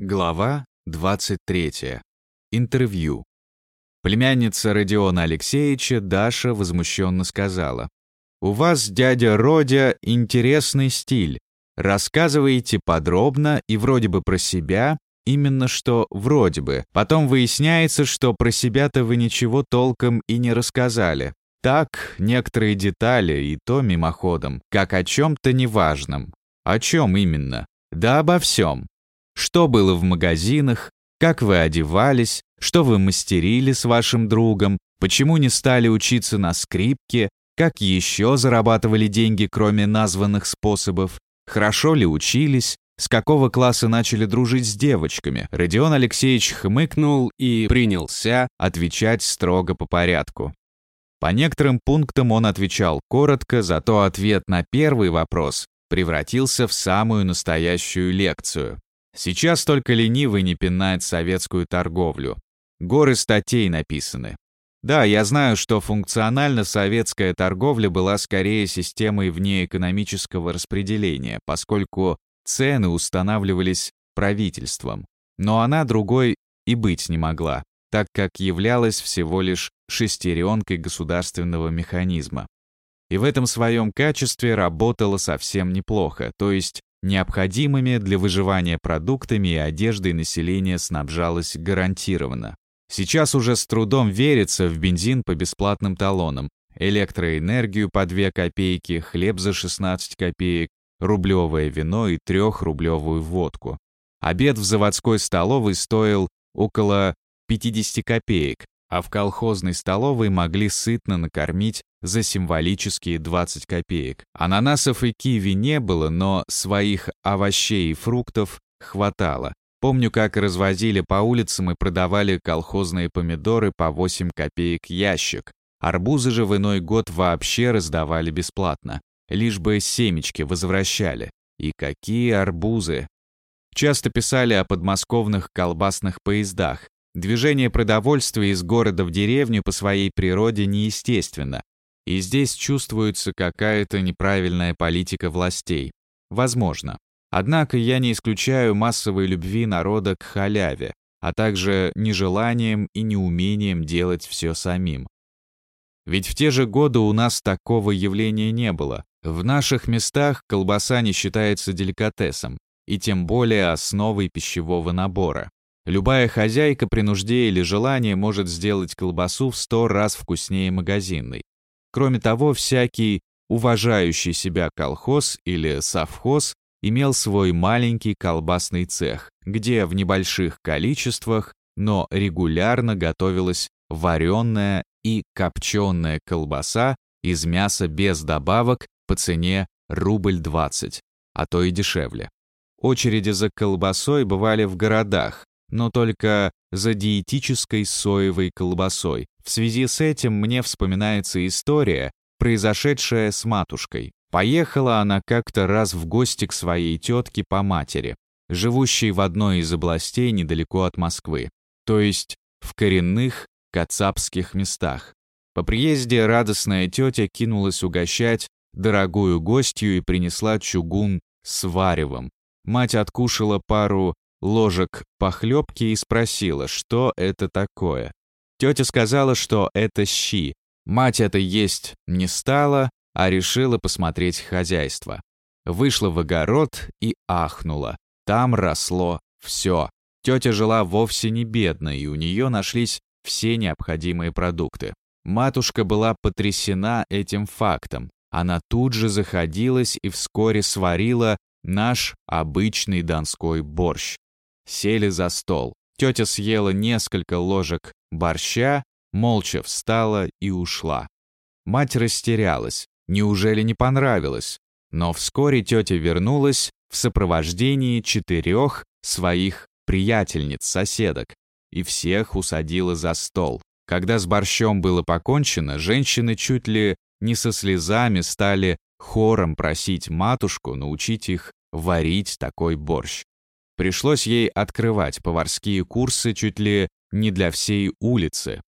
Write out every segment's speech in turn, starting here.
Глава 23. Интервью. Племянница Родиона Алексеевича Даша возмущенно сказала. «У вас, дядя Родя, интересный стиль. Рассказываете подробно и вроде бы про себя, именно что вроде бы. Потом выясняется, что про себя-то вы ничего толком и не рассказали. Так, некоторые детали, и то мимоходом, как о чем-то неважном. О чем именно? Да обо всем что было в магазинах, как вы одевались, что вы мастерили с вашим другом, почему не стали учиться на скрипке, как еще зарабатывали деньги, кроме названных способов, хорошо ли учились, с какого класса начали дружить с девочками. Родион Алексеевич хмыкнул и принялся отвечать строго по порядку. По некоторым пунктам он отвечал коротко, зато ответ на первый вопрос превратился в самую настоящую лекцию. Сейчас только ленивый не пинает советскую торговлю. Горы статей написаны. Да, я знаю, что функционально советская торговля была скорее системой внеэкономического распределения, поскольку цены устанавливались правительством. Но она другой и быть не могла, так как являлась всего лишь шестеренкой государственного механизма. И в этом своем качестве работала совсем неплохо, то есть Необходимыми для выживания продуктами и одеждой население снабжалось гарантированно. Сейчас уже с трудом верится в бензин по бесплатным талонам, электроэнергию по 2 копейки, хлеб за 16 копеек, рублевое вино и трехрублевую водку. Обед в заводской столовой стоил около 50 копеек, а в колхозной столовой могли сытно накормить за символические 20 копеек. Ананасов и киви не было, но своих овощей и фруктов хватало. Помню, как развозили по улицам и продавали колхозные помидоры по 8 копеек ящик. Арбузы же в иной год вообще раздавали бесплатно. Лишь бы семечки возвращали. И какие арбузы! Часто писали о подмосковных колбасных поездах. Движение продовольствия из города в деревню по своей природе неестественно, и здесь чувствуется какая-то неправильная политика властей. Возможно. Однако я не исключаю массовой любви народа к халяве, а также нежеланием и неумением делать все самим. Ведь в те же годы у нас такого явления не было. В наших местах колбаса не считается деликатесом, и тем более основой пищевого набора. Любая хозяйка при нужде или желании может сделать колбасу в сто раз вкуснее магазинной. Кроме того, всякий уважающий себя колхоз или совхоз имел свой маленький колбасный цех, где в небольших количествах, но регулярно готовилась вареная и копченая колбаса из мяса без добавок по цене рубль 20, а то и дешевле. Очереди за колбасой бывали в городах, но только за диетической соевой колбасой. В связи с этим мне вспоминается история, произошедшая с матушкой. Поехала она как-то раз в гости к своей тетке по матери, живущей в одной из областей недалеко от Москвы, то есть в коренных кацапских местах. По приезде радостная тетя кинулась угощать дорогую гостью и принесла чугун с варевом. Мать откушала пару ложек похлебки и спросила, что это такое. Тетя сказала, что это щи. Мать это есть не стала, а решила посмотреть хозяйство. Вышла в огород и ахнула. Там росло все. Тетя жила вовсе не бедно, и у нее нашлись все необходимые продукты. Матушка была потрясена этим фактом. Она тут же заходилась и вскоре сварила наш обычный донской борщ. Сели за стол. Тетя съела несколько ложек борща, молча встала и ушла. Мать растерялась. Неужели не понравилось? Но вскоре тетя вернулась в сопровождении четырех своих приятельниц-соседок и всех усадила за стол. Когда с борщом было покончено, женщины чуть ли не со слезами стали хором просить матушку научить их варить такой борщ. Пришлось ей открывать поварские курсы чуть ли не для всей улицы.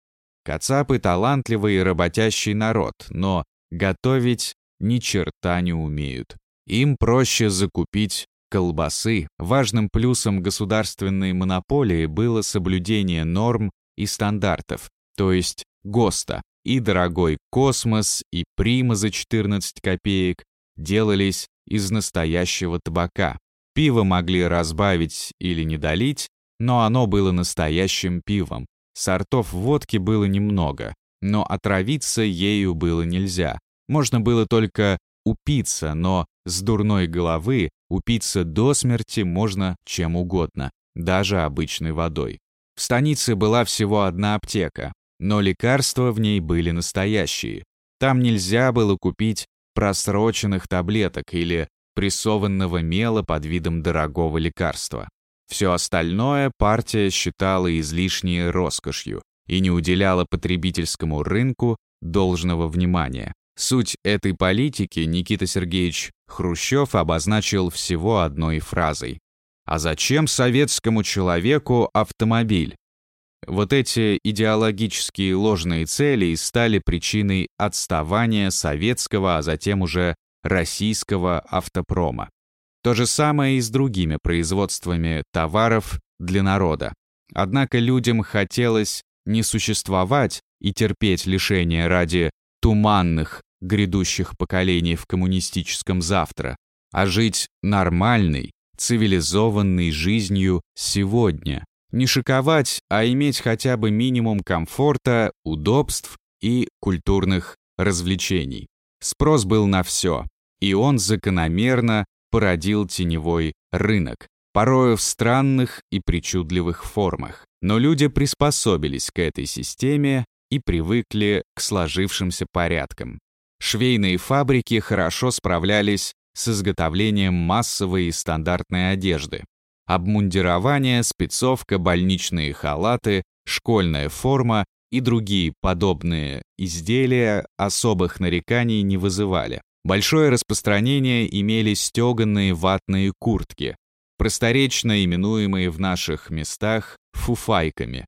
Кацапы — талантливый и работящий народ, но готовить ни черта не умеют. Им проще закупить колбасы, важным плюсом государственной монополии было соблюдение норм и стандартов, то есть ГОСТа, и дорогой космос, и прима за 14 копеек делались из настоящего табака. Пиво могли разбавить или не долить, но оно было настоящим пивом. Сортов водки было немного, но отравиться ею было нельзя. Можно было только упиться, но с дурной головы упиться до смерти можно чем угодно, даже обычной водой. В станице была всего одна аптека, но лекарства в ней были настоящие. Там нельзя было купить просроченных таблеток или прессованного мела под видом дорогого лекарства. Все остальное партия считала излишней роскошью и не уделяла потребительскому рынку должного внимания. Суть этой политики Никита Сергеевич Хрущев обозначил всего одной фразой. «А зачем советскому человеку автомобиль?» Вот эти идеологические ложные цели стали причиной отставания советского, а затем уже российского автопрома. То же самое и с другими производствами товаров для народа. Однако людям хотелось не существовать и терпеть лишения ради туманных грядущих поколений в коммунистическом завтра, а жить нормальной, цивилизованной жизнью сегодня. Не шиковать, а иметь хотя бы минимум комфорта, удобств и культурных развлечений. Спрос был на все, и он закономерно породил теневой рынок, порою в странных и причудливых формах. Но люди приспособились к этой системе и привыкли к сложившимся порядкам. Швейные фабрики хорошо справлялись с изготовлением массовой и стандартной одежды. Обмундирование, спецовка, больничные халаты, школьная форма и другие подобные изделия особых нареканий не вызывали. Большое распространение имели стеганные ватные куртки, просторечно именуемые в наших местах фуфайками.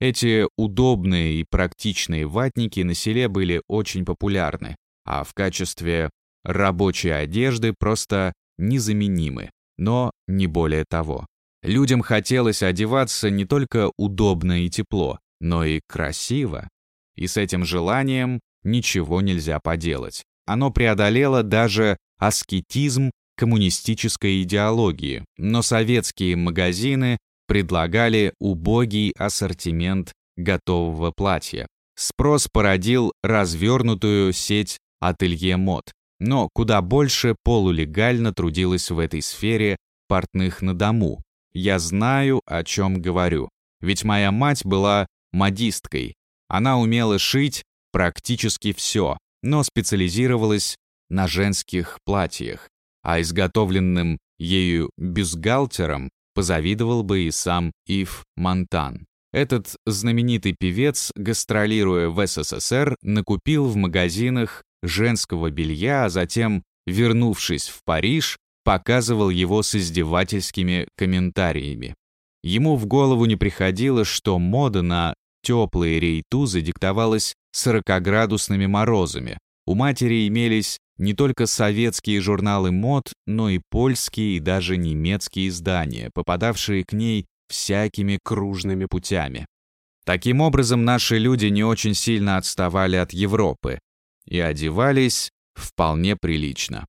Эти удобные и практичные ватники на селе были очень популярны, а в качестве рабочей одежды просто незаменимы, но не более того. Людям хотелось одеваться не только удобно и тепло, но и красиво. И с этим желанием ничего нельзя поделать. Оно преодолело даже аскетизм коммунистической идеологии, но советские магазины предлагали убогий ассортимент готового платья. Спрос породил развернутую сеть ателье мод, но куда больше полулегально трудилось в этой сфере портных на дому. Я знаю, о чем говорю, ведь моя мать была модисткой. Она умела шить практически все, но специализировалась на женских платьях, а изготовленным ею бюстгальтером позавидовал бы и сам Ив Монтан. Этот знаменитый певец, гастролируя в СССР, накупил в магазинах женского белья, а затем, вернувшись в Париж, показывал его с издевательскими комментариями. Ему в голову не приходило, что мода на теплые рейтузы диктовалась 40-градусными морозами. У матери имелись не только советские журналы мод, но и польские и даже немецкие издания, попадавшие к ней всякими кружными путями. Таким образом, наши люди не очень сильно отставали от Европы и одевались вполне прилично.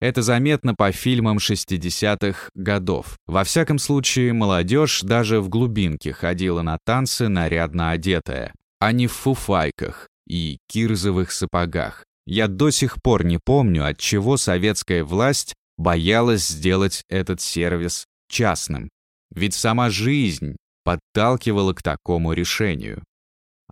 Это заметно по фильмам 60-х годов. Во всяком случае, молодежь даже в глубинке ходила на танцы нарядно одетая, а не в фуфайках и кирзовых сапогах. Я до сих пор не помню, от чего советская власть боялась сделать этот сервис частным. Ведь сама жизнь подталкивала к такому решению.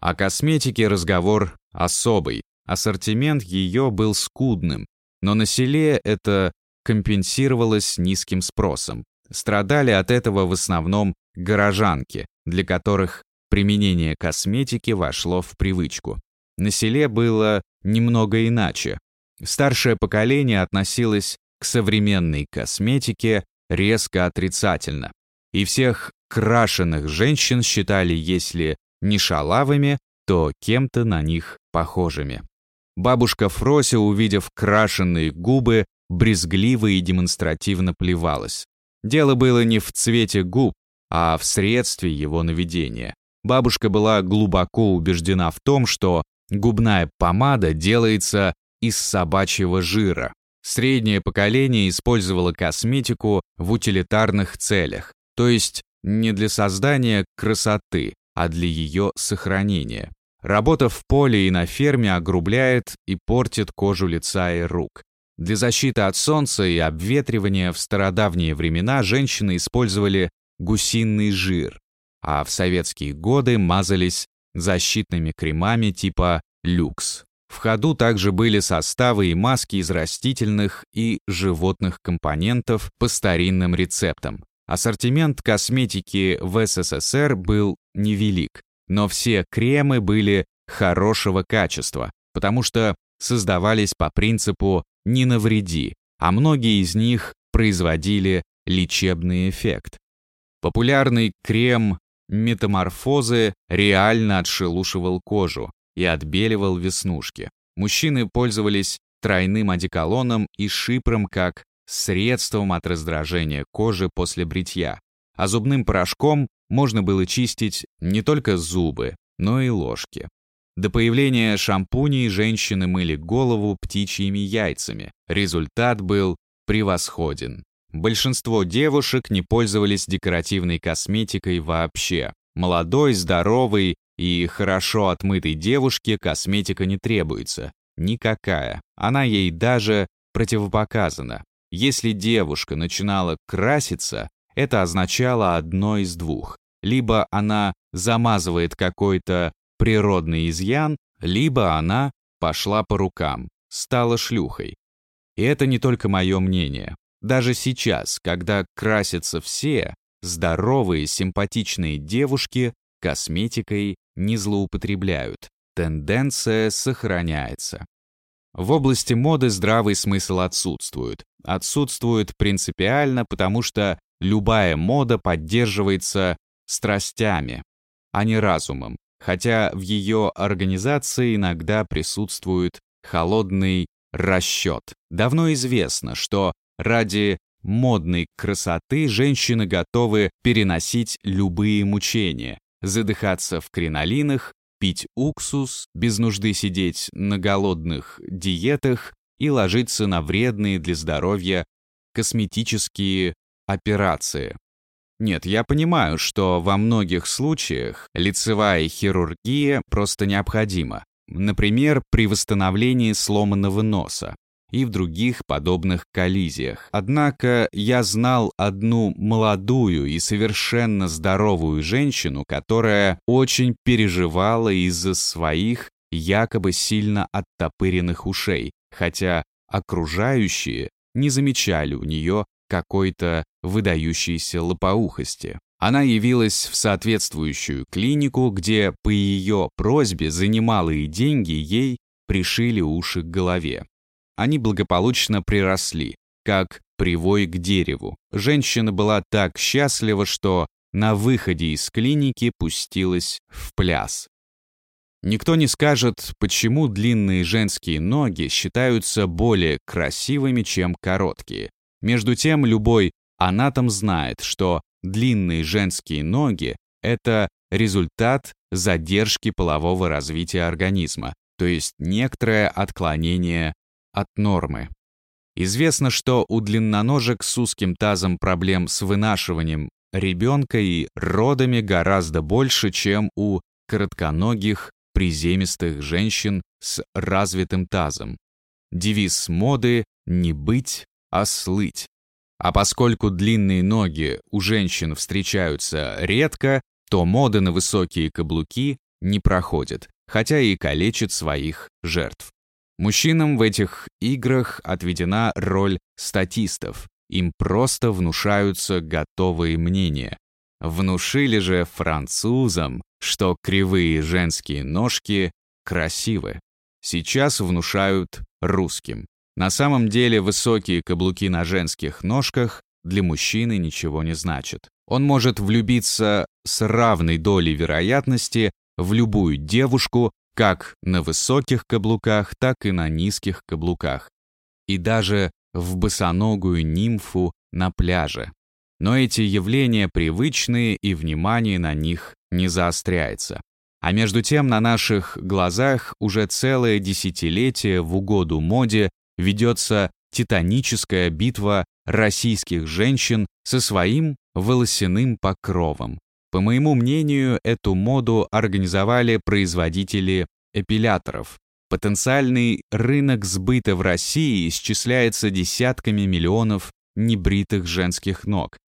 О косметике разговор особый. Ассортимент ее был скудным, но на селе это компенсировалось низким спросом. Страдали от этого в основном горожанки, для которых применение косметики вошло в привычку. На селе было немного иначе. Старшее поколение относилось к современной косметике резко отрицательно. И всех крашеных женщин считали, если не шалавами, то кем-то на них похожими. Бабушка Фрося, увидев крашеные губы, брезгливо и демонстративно плевалась. Дело было не в цвете губ, а в средстве его наведения. Бабушка была глубоко убеждена в том, что губная помада делается из собачьего жира. Среднее поколение использовало косметику в утилитарных целях, то есть не для создания красоты, а для ее сохранения. Работа в поле и на ферме огрубляет и портит кожу лица и рук. Для защиты от солнца и обветривания в стародавние времена женщины использовали гусиный жир, а в советские годы мазались защитными кремами типа люкс. В ходу также были составы и маски из растительных и животных компонентов по старинным рецептам. Ассортимент косметики в СССР был невелик, но все кремы были хорошего качества, потому что создавались по принципу «не навреди», а многие из них производили лечебный эффект. Популярный крем метаморфозы реально отшелушивал кожу и отбеливал веснушки. Мужчины пользовались тройным одеколоном и шипром как средством от раздражения кожи после бритья, а зубным порошком можно было чистить не только зубы, но и ложки. До появления шампуней женщины мыли голову птичьими яйцами. Результат был превосходен. Большинство девушек не пользовались декоративной косметикой вообще. Молодой, здоровой и хорошо отмытой девушке косметика не требуется. Никакая. Она ей даже противопоказана. Если девушка начинала краситься, это означало одно из двух. Либо она замазывает какой-то природный изъян, либо она пошла по рукам, стала шлюхой. И это не только мое мнение. Даже сейчас, когда красятся все, здоровые, симпатичные девушки косметикой не злоупотребляют. Тенденция сохраняется. В области моды здравый смысл отсутствует. Отсутствует принципиально, потому что любая мода поддерживается страстями, а не разумом, хотя в ее организации иногда присутствует холодный расчет. Давно известно, что Ради модной красоты женщины готовы переносить любые мучения, задыхаться в кринолинах, пить уксус, без нужды сидеть на голодных диетах и ложиться на вредные для здоровья косметические операции. Нет, я понимаю, что во многих случаях лицевая хирургия просто необходима. Например, при восстановлении сломанного носа и в других подобных коллизиях. Однако я знал одну молодую и совершенно здоровую женщину, которая очень переживала из-за своих якобы сильно оттопыренных ушей, хотя окружающие не замечали у нее какой-то выдающейся лопоухости. Она явилась в соответствующую клинику, где по ее просьбе за немалые деньги ей пришили уши к голове. Они благополучно приросли, как привой к дереву. Женщина была так счастлива, что на выходе из клиники пустилась в пляс. Никто не скажет, почему длинные женские ноги считаются более красивыми, чем короткие. Между тем, любой анатом знает, что длинные женские ноги — это результат задержки полового развития организма, то есть некоторое отклонение от нормы. Известно, что у длинноножек с узким тазом проблем с вынашиванием ребенка и родами гораздо больше, чем у коротконогих приземистых женщин с развитым тазом. Девиз моды «не быть, а слыть». А поскольку длинные ноги у женщин встречаются редко, то мода на высокие каблуки не проходит, хотя и калечит своих жертв. Мужчинам в этих играх отведена роль статистов. Им просто внушаются готовые мнения. Внушили же французам, что кривые женские ножки красивы. Сейчас внушают русским. На самом деле высокие каблуки на женских ножках для мужчины ничего не значат. Он может влюбиться с равной долей вероятности в любую девушку, как на высоких каблуках, так и на низких каблуках. И даже в босоногую нимфу на пляже. но эти явления привычные и внимание на них не заостряется. А между тем на наших глазах уже целое десятилетие в угоду моде ведется титаническая битва российских женщин со своим волосяным покровом. По моему мнению, эту моду организовали производители эпиляторов. Потенциальный рынок сбыта в России исчисляется десятками миллионов небритых женских ног.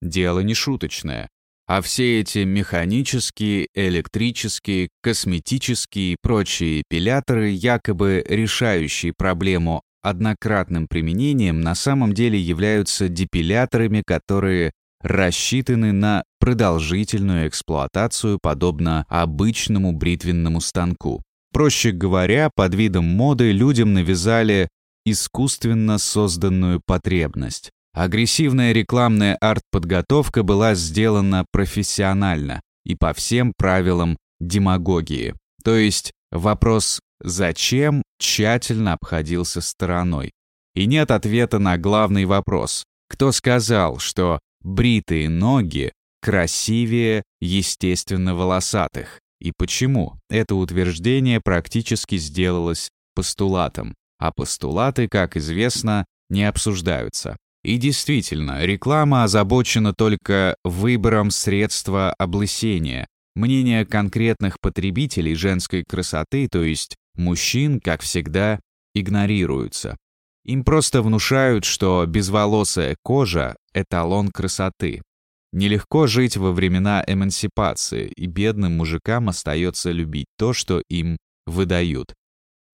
Дело не шуточное. А все эти механические, электрические, косметические и прочие эпиляторы, якобы решающие проблему однократным применением, на самом деле являются депиляторами, которые рассчитаны на продолжительную эксплуатацию, подобно обычному бритвенному станку. Проще говоря, под видом моды людям навязали искусственно созданную потребность. Агрессивная рекламная арт-подготовка была сделана профессионально и по всем правилам демагогии. То есть вопрос «зачем» тщательно обходился стороной. И нет ответа на главный вопрос. Кто сказал, что бритые ноги красивее естественно волосатых? И почему это утверждение практически сделалось постулатом? А постулаты, как известно, не обсуждаются. И действительно, реклама озабочена только выбором средства облысения. Мнение конкретных потребителей женской красоты, то есть мужчин, как всегда, игнорируются. Им просто внушают, что безволосая кожа — эталон красоты. Нелегко жить во времена эмансипации, и бедным мужикам остается любить то, что им выдают.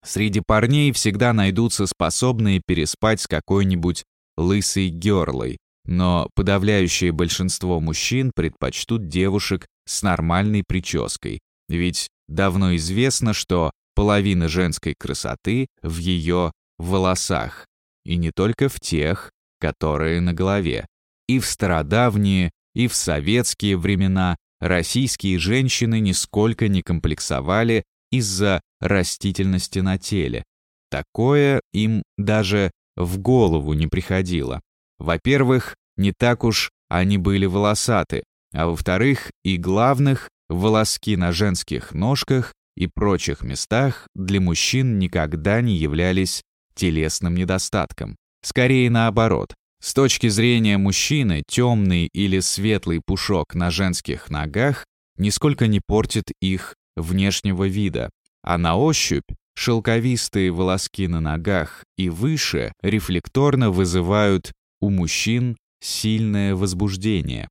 Среди парней всегда найдутся способные переспать с какой-нибудь лысой герлой, но подавляющее большинство мужчин предпочтут девушек с нормальной прической, ведь давно известно, что половина женской красоты в ее волосах, и не только в тех, которые на голове. И в стародавние, и в советские времена российские женщины нисколько не комплексовали из-за растительности на теле. Такое им даже в голову не приходило. Во-первых, не так уж они были волосаты, а во-вторых, и главных, волоски на женских ножках и прочих местах для мужчин никогда не являлись телесным недостатком. Скорее наоборот. С точки зрения мужчины, темный или светлый пушок на женских ногах нисколько не портит их внешнего вида, а на ощупь шелковистые волоски на ногах и выше рефлекторно вызывают у мужчин сильное возбуждение.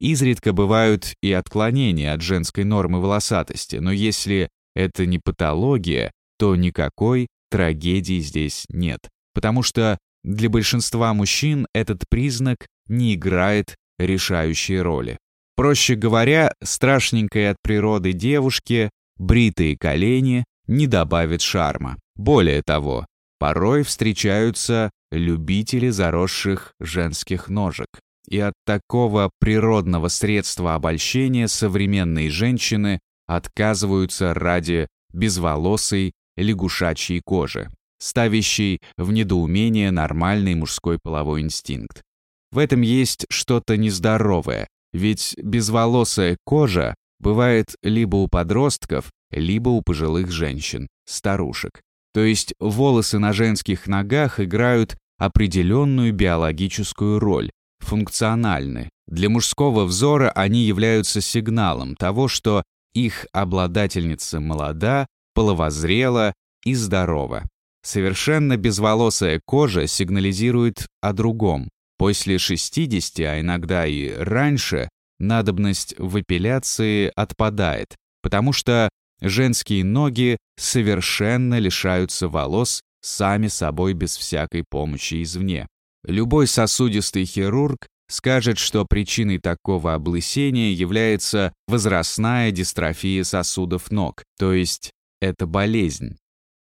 Изредка бывают и отклонения от женской нормы волосатости, но если это не патология, то никакой трагедии здесь нет, потому что для большинства мужчин этот признак не играет решающей роли. Проще говоря, страшненькой от природы девушке бритые колени не добавит шарма. Более того, порой встречаются любители заросших женских ножек. И от такого природного средства обольщения современные женщины отказываются ради безволосой лягушачьей кожи, ставящей в недоумение нормальный мужской половой инстинкт. В этом есть что-то нездоровое, ведь безволосая кожа бывает либо у подростков, либо у пожилых женщин, старушек. То есть волосы на женских ногах играют определенную биологическую роль, функциональны. Для мужского взора они являются сигналом того, что их обладательница молода, половозрела и здорова. Совершенно безволосая кожа сигнализирует о другом. После 60, а иногда и раньше, надобность в эпиляции отпадает, потому что женские ноги совершенно лишаются волос сами собой без всякой помощи извне. Любой сосудистый хирург скажет, что причиной такого облысения является возрастная дистрофия сосудов ног, то есть это болезнь.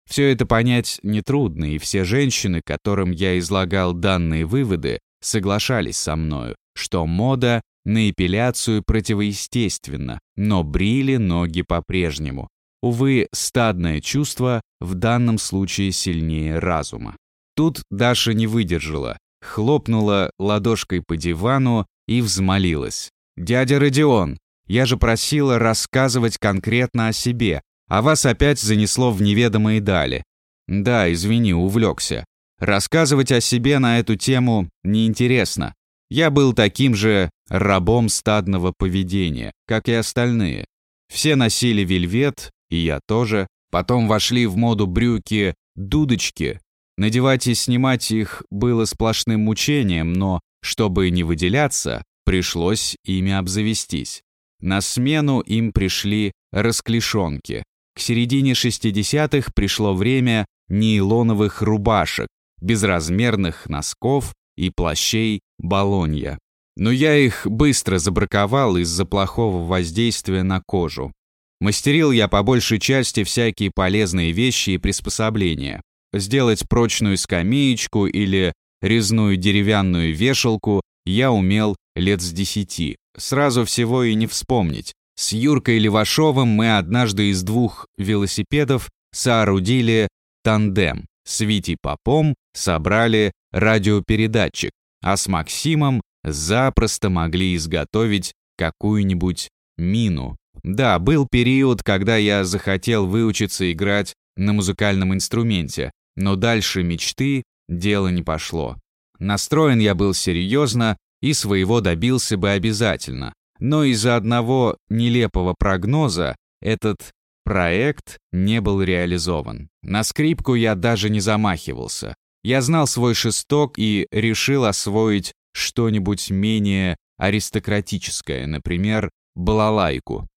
Все это понять нетрудно, и все женщины, которым я излагал данные выводы, соглашались со мною, что мода на эпиляцию противоестественно, но брили ноги по-прежнему. Увы, стадное чувство в данном случае сильнее разума. Тут Даша не выдержала, хлопнула ладошкой по дивану и взмолилась. «Дядя Родион, я же просила рассказывать конкретно о себе, а вас опять занесло в неведомые дали. Да, извини, увлекся. Рассказывать о себе на эту тему неинтересно. Я был таким же рабом стадного поведения, как и остальные. Все носили вельвет, и я тоже. Потом вошли в моду брюки дудочки. Надевать и снимать их было сплошным мучением, но, чтобы не выделяться, пришлось ими обзавестись. На смену им пришли расклешонки. К середине 60-х пришло время нейлоновых рубашек, безразмерных носков и плащей Болонья. Но я их быстро забраковал из-за плохого воздействия на кожу. Мастерил я по большей части всякие полезные вещи и приспособления. Сделать прочную скамеечку или резную деревянную вешалку я умел лет с десяти. Сразу всего и не вспомнить. С Юркой Левашовым мы однажды из двух велосипедов соорудили тандем. С Витей Попом собрали радиопередатчик, а с Максимом запросто могли изготовить какую-нибудь мину. Да, был период, когда я захотел выучиться играть на музыкальном инструменте, но дальше мечты дело не пошло. Настроен я был серьезно и своего добился бы обязательно, но из-за одного нелепого прогноза этот проект не был реализован. На скрипку я даже не замахивался. Я знал свой шесток и решил освоить что-нибудь менее аристократическое, например, балалайку.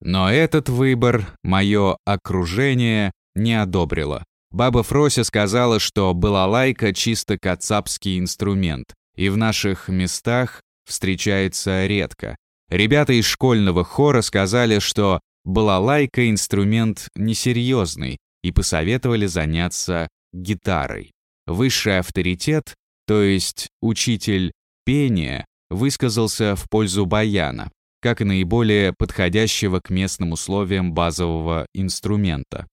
Но этот выбор мое окружение не одобрило. Баба Фрося сказала, что балалайка чисто кацапский инструмент, и в наших местах встречается редко. Ребята из школьного хора сказали, что балалайка инструмент несерьезный, и посоветовали заняться гитарой. Высший авторитет, то есть учитель пения, высказался в пользу баяна, как наиболее подходящего к местным условиям базового инструмента.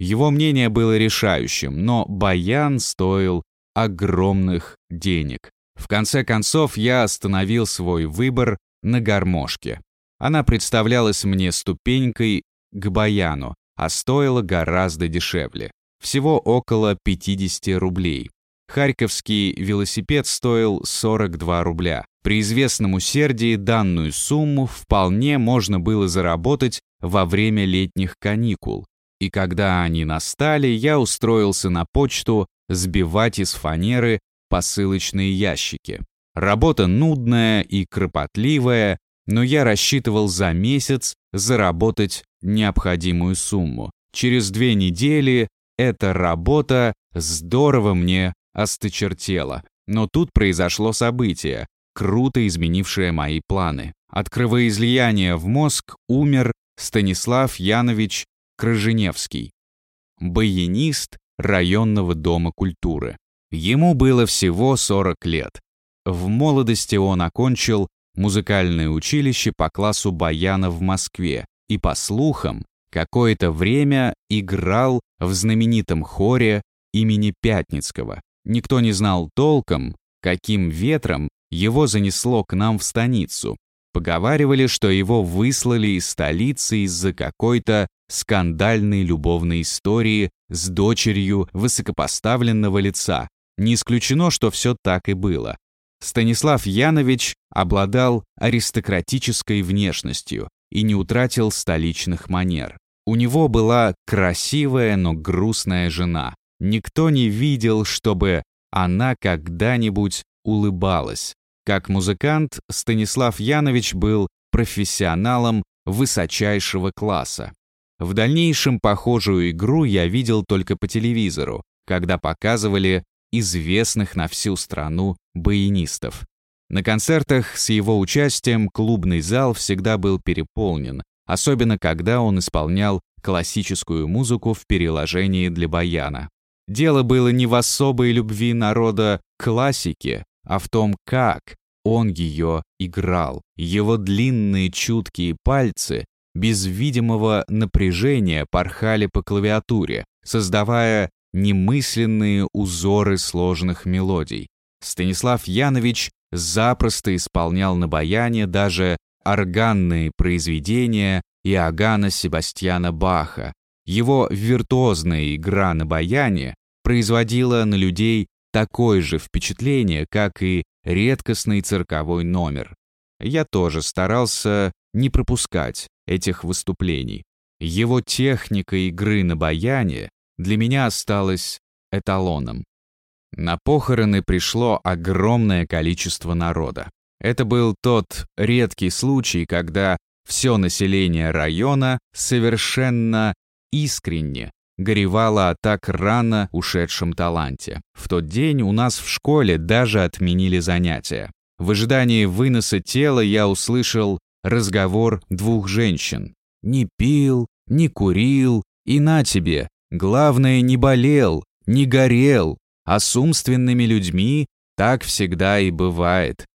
Его мнение было решающим, но баян стоил огромных денег. В конце концов, я остановил свой выбор на гармошке. Она представлялась мне ступенькой к баяну, а стоила гораздо дешевле. Всего около 50 рублей. Харьковский велосипед стоил 42 рубля. При известном усердии данную сумму вполне можно было заработать во время летних каникул. И когда они настали, я устроился на почту сбивать из фанеры посылочные ящики. Работа нудная и кропотливая, но я рассчитывал за месяц заработать необходимую сумму. Через две недели эта работа здорово мне осточертела. Но тут произошло событие, круто изменившее мои планы. От кровоизлияния в мозг умер Станислав Янович Крыженевский, баянист районного дома культуры. Ему было всего 40 лет. В молодости он окончил музыкальное училище по классу баяна в Москве и, по слухам, какое-то время играл в знаменитом хоре имени Пятницкого. Никто не знал толком, каким ветром его занесло к нам в станицу. Поговаривали, что его выслали из столицы из-за какой-то скандальной любовной истории с дочерью высокопоставленного лица. Не исключено, что все так и было. Станислав Янович обладал аристократической внешностью и не утратил столичных манер. У него была красивая, но грустная жена. Никто не видел, чтобы она когда-нибудь улыбалась. Как музыкант, Станислав Янович был профессионалом высочайшего класса. В дальнейшем похожую игру я видел только по телевизору, когда показывали известных на всю страну баянистов. На концертах с его участием клубный зал всегда был переполнен, особенно когда он исполнял классическую музыку в переложении для баяна. Дело было не в особой любви народа к классике, а в том, как он ее играл. Его длинные чуткие пальцы без видимого напряжения порхали по клавиатуре, создавая немысленные узоры сложных мелодий. Станислав Янович запросто исполнял на баяне даже органные произведения Иоганна Себастьяна Баха. Его виртуозная игра на баяне производила на людей такое же впечатление, как и редкостный цирковой номер. Я тоже старался не пропускать этих выступлений. Его техника игры на баяне для меня осталась эталоном. На похороны пришло огромное количество народа. Это был тот редкий случай, когда все население района совершенно искренне горевало о так рано ушедшем таланте. В тот день у нас в школе даже отменили занятия. В ожидании выноса тела я услышал разговор двух женщин. «Не пил, не курил, и на тебе, главное, не болел, не горел, а с умственными людьми так всегда и бывает.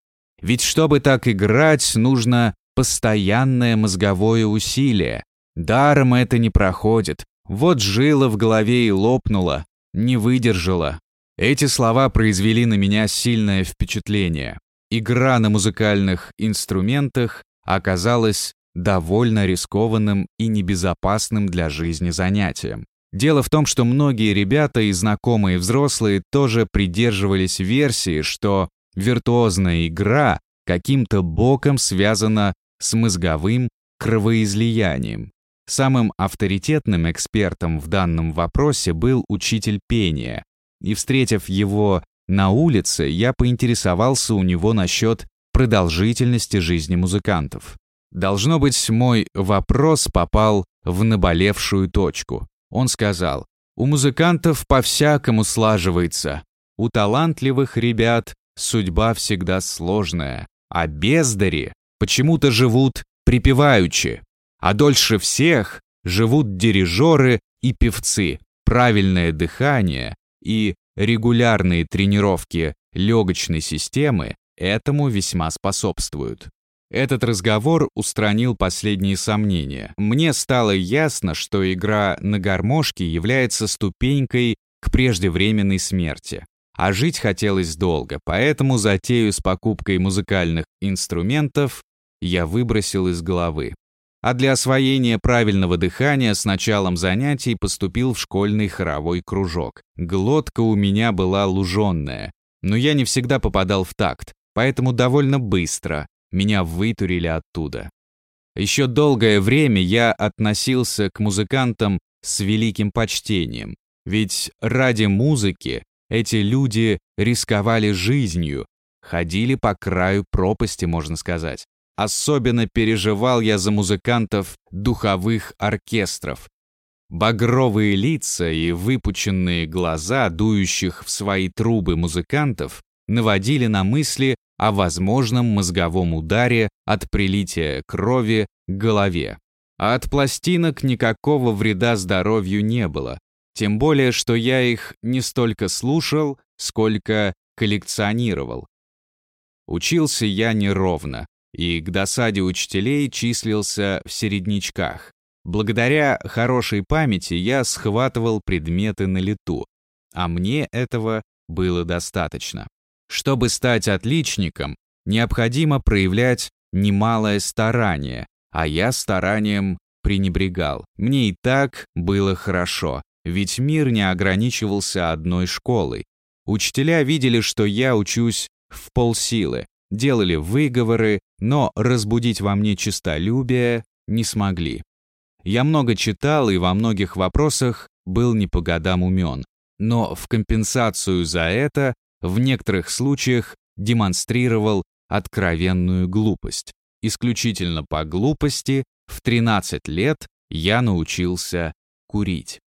Ведь чтобы так играть, нужно постоянное мозговое усилие. Даром это не проходит. Вот жила в голове и лопнула, не выдержала. Эти слова произвели на меня сильное впечатление. Игра на музыкальных инструментах оказалась довольно рискованным и небезопасным для жизни занятием. Дело в том, что многие ребята и знакомые взрослые тоже придерживались версии, что виртуозная игра каким-то боком связана с мозговым кровоизлиянием. Самым авторитетным экспертом в данном вопросе был учитель пения, и, встретив его на улице, я поинтересовался у него насчет продолжительности жизни музыкантов. Должно быть, мой вопрос попал в наболевшую точку. Он сказал, «У музыкантов по-всякому слаживается. У талантливых ребят судьба всегда сложная, а бездари почему-то живут припеваючи, а дольше всех живут дирижеры и певцы. Правильное дыхание и регулярные тренировки легочной системы этому весьма способствуют. Этот разговор устранил последние сомнения. Мне стало ясно, что игра на гармошке является ступенькой к преждевременной смерти. А жить хотелось долго, поэтому затею с покупкой музыкальных инструментов я выбросил из головы. А для освоения правильного дыхания с началом занятий поступил в школьный хоровой кружок. Глотка у меня была луженная, но я не всегда попадал в такт, поэтому довольно быстро меня вытурили оттуда. Еще долгое время я относился к музыкантам с великим почтением, ведь ради музыки эти люди рисковали жизнью, ходили по краю пропасти, можно сказать. Особенно переживал я за музыкантов духовых оркестров. Багровые лица и выпученные глаза дующих в свои трубы музыкантов наводили на мысли о возможном мозговом ударе от прилития крови к голове. А от пластинок никакого вреда здоровью не было, тем более, что я их не столько слушал, сколько коллекционировал. Учился я неровно, и к досаде учителей числился в середнячках. Благодаря хорошей памяти я схватывал предметы на лету, а мне этого было достаточно. Чтобы стать отличником, необходимо проявлять немалое старание, а я старанием пренебрегал. Мне и так было хорошо, ведь мир не ограничивался одной школой. Учителя видели, что я учусь в полсилы, делали выговоры, но разбудить во мне честолюбие не смогли. Я много читал и во многих вопросах был не по годам умен, но в компенсацию за это в некоторых случаях демонстрировал откровенную глупость. Исключительно по глупости в 13 лет я научился курить.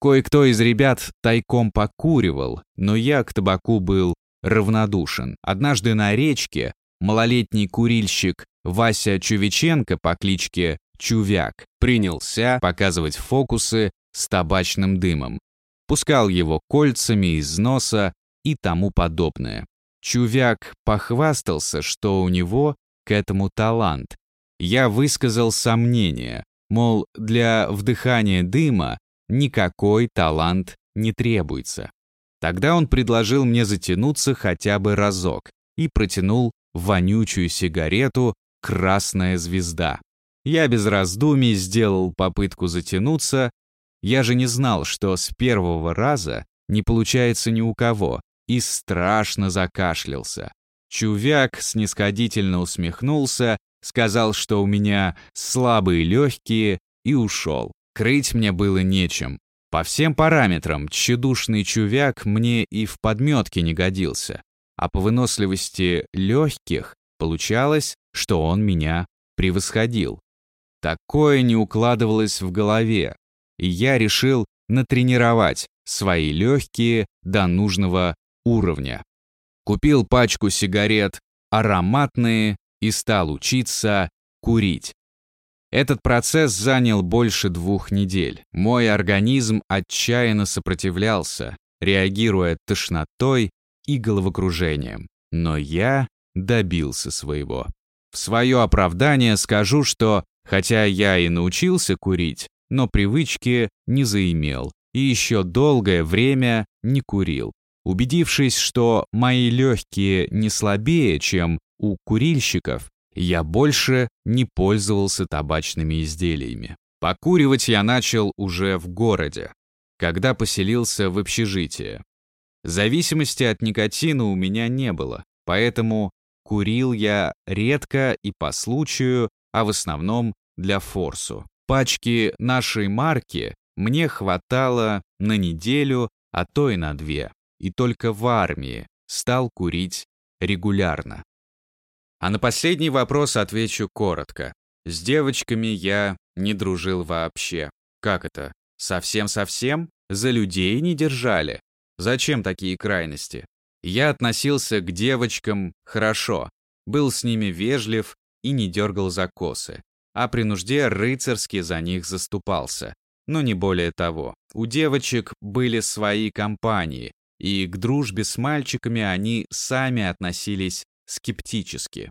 Кое-кто из ребят тайком покуривал, но я к табаку был равнодушен. Однажды на речке малолетний курильщик Вася Чувиченко по кличке Чувяк принялся показывать фокусы с табачным дымом. Пускал его кольцами из носа и тому подобное. Чувяк похвастался, что у него к этому талант. Я высказал сомнение, мол, для вдыхания дыма никакой талант не требуется. Тогда он предложил мне затянуться хотя бы разок и протянул вонючую сигарету «Красная звезда». Я без раздумий сделал попытку затянуться. Я же не знал, что с первого раза не получается ни у кого, и страшно закашлялся. Чувяк снисходительно усмехнулся, сказал, что у меня слабые легкие, и ушел. Крыть мне было нечем. По всем параметрам тщедушный чувяк мне и в подметке не годился. А по выносливости легких получалось, что он меня превосходил. Такое не укладывалось в голове, и я решил натренировать свои легкие до нужного уровня. Купил пачку сигарет ароматные и стал учиться курить. Этот процесс занял больше двух недель. Мой организм отчаянно сопротивлялся, реагируя тошнотой и головокружением. Но я добился своего. В свое оправдание скажу, что, хотя я и научился курить, но привычки не заимел и еще долгое время не курил. Убедившись, что мои легкие не слабее, чем у курильщиков, я больше не пользовался табачными изделиями. Покуривать я начал уже в городе, когда поселился в общежитии. Зависимости от никотина у меня не было, поэтому курил я редко и по случаю, а в основном для форсу. Пачки нашей марки мне хватало на неделю, а то и на две. И только в армии стал курить регулярно. А на последний вопрос отвечу коротко. С девочками я не дружил вообще. Как это? Совсем-совсем? За людей не держали? Зачем такие крайности? Я относился к девочкам хорошо, был с ними вежлив и не дергал за косы, а при нужде рыцарски за них заступался. Но не более того. У девочек были свои компании, и к дружбе с мальчиками они сами относились скептически.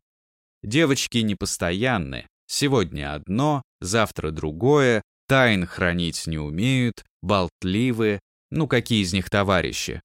Девочки непостоянны. Сегодня одно, завтра другое, тайн хранить не умеют, болтливы. Ну, какие из них товарищи?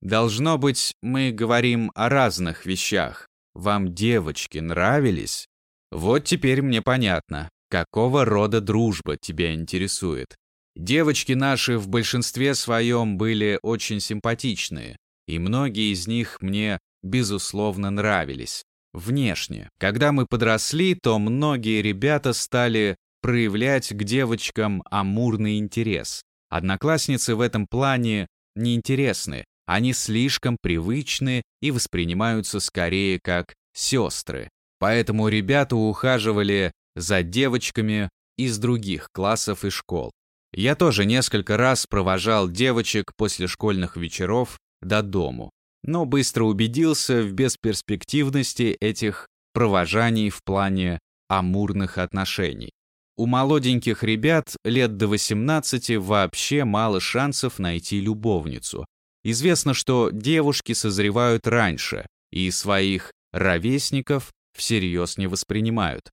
Должно быть, мы говорим о разных вещах. Вам девочки нравились? Вот теперь мне понятно, какого рода дружба тебя интересует. Девочки наши в большинстве своем были очень симпатичные, и многие из них мне безусловно, нравились. Внешне. Когда мы подросли, то многие ребята стали проявлять к девочкам амурный интерес. Одноклассницы в этом плане неинтересны, они слишком привычны и воспринимаются скорее как сестры. Поэтому ребята ухаживали за девочками из других классов и школ. Я тоже несколько раз провожал девочек после школьных вечеров до дому но быстро убедился в бесперспективности этих провожаний в плане амурных отношений. У молоденьких ребят лет до 18 вообще мало шансов найти любовницу. Известно, что девушки созревают раньше и своих ровесников всерьез не воспринимают.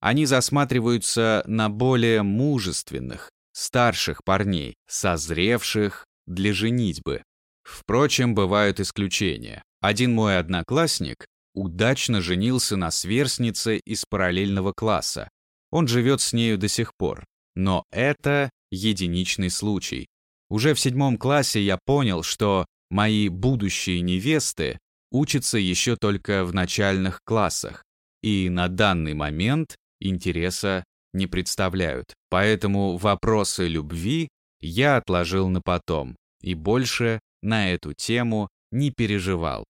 Они засматриваются на более мужественных, старших парней, созревших для женитьбы. Впрочем, бывают исключения. Один мой одноклассник удачно женился на сверстнице из параллельного класса. Он живет с нею до сих пор. Но это единичный случай. Уже в седьмом классе я понял, что мои будущие невесты учатся еще только в начальных классах и на данный момент интереса не представляют. Поэтому вопросы любви я отложил на потом и больше на эту тему не переживал.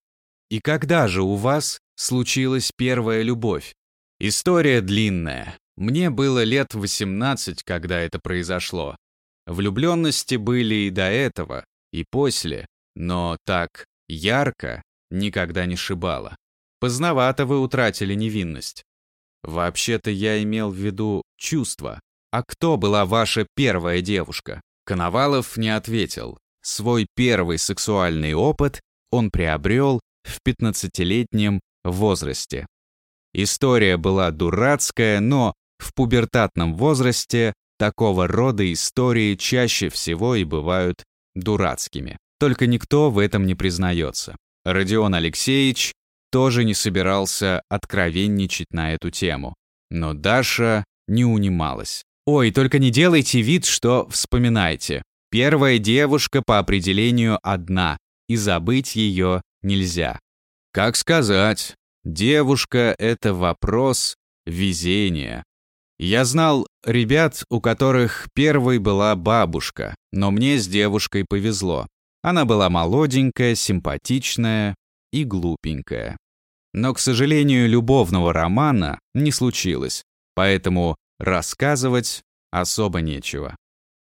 И когда же у вас случилась первая любовь? История длинная. Мне было лет 18, когда это произошло. Влюбленности были и до этого, и после, но так ярко никогда не шибало. Поздновато вы утратили невинность. Вообще-то я имел в виду чувства. А кто была ваша первая девушка? Коновалов не ответил, Свой первый сексуальный опыт он приобрел в 15-летнем возрасте. История была дурацкая, но в пубертатном возрасте такого рода истории чаще всего и бывают дурацкими. Только никто в этом не признается. Родион Алексеевич тоже не собирался откровенничать на эту тему. Но Даша не унималась. «Ой, только не делайте вид, что вспоминаете. Первая девушка по определению одна, и забыть ее нельзя». Как сказать, девушка — это вопрос везения. Я знал ребят, у которых первой была бабушка, но мне с девушкой повезло. Она была молоденькая, симпатичная и глупенькая. Но, к сожалению, любовного романа не случилось, поэтому рассказывать особо нечего.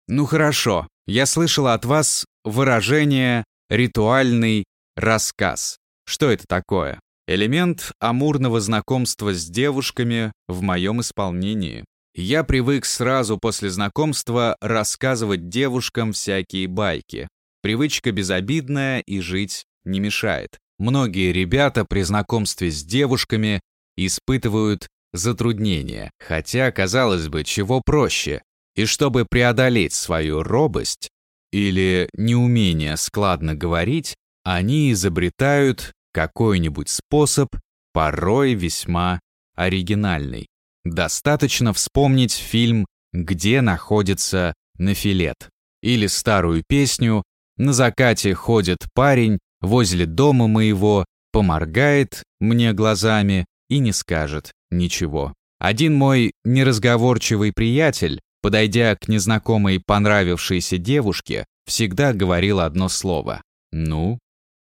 Ну хорошо, я слышала от вас выражение «ритуальный рассказ». Что это такое? Элемент амурного знакомства с девушками в моем исполнении. Я привык сразу после знакомства рассказывать девушкам всякие байки. Привычка безобидная и жить не мешает. Многие ребята при знакомстве с девушками испытывают затруднения, хотя, казалось бы, чего проще. И чтобы преодолеть свою робость или неумение складно говорить, они изобретают какой-нибудь способ, порой весьма оригинальный. Достаточно вспомнить фильм «Где находится Нафилет» или старую песню «На закате ходит парень возле дома моего, поморгает мне глазами и не скажет ничего». Один мой неразговорчивый приятель, подойдя к незнакомой понравившейся девушке, всегда говорил одно слово «ну»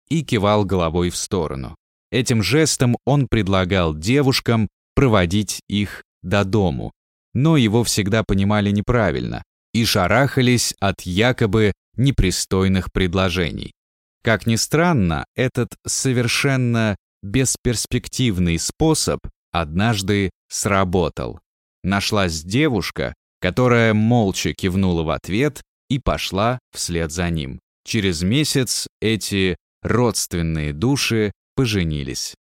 и кивал головой в сторону. Этим жестом он предлагал девушкам проводить их до дому, но его всегда понимали неправильно и шарахались от якобы непристойных предложений. Как ни странно, этот совершенно бесперспективный способ однажды сработал. Нашлась девушка, которая молча кивнула в ответ и пошла вслед за ним. Через месяц эти родственные души поженились.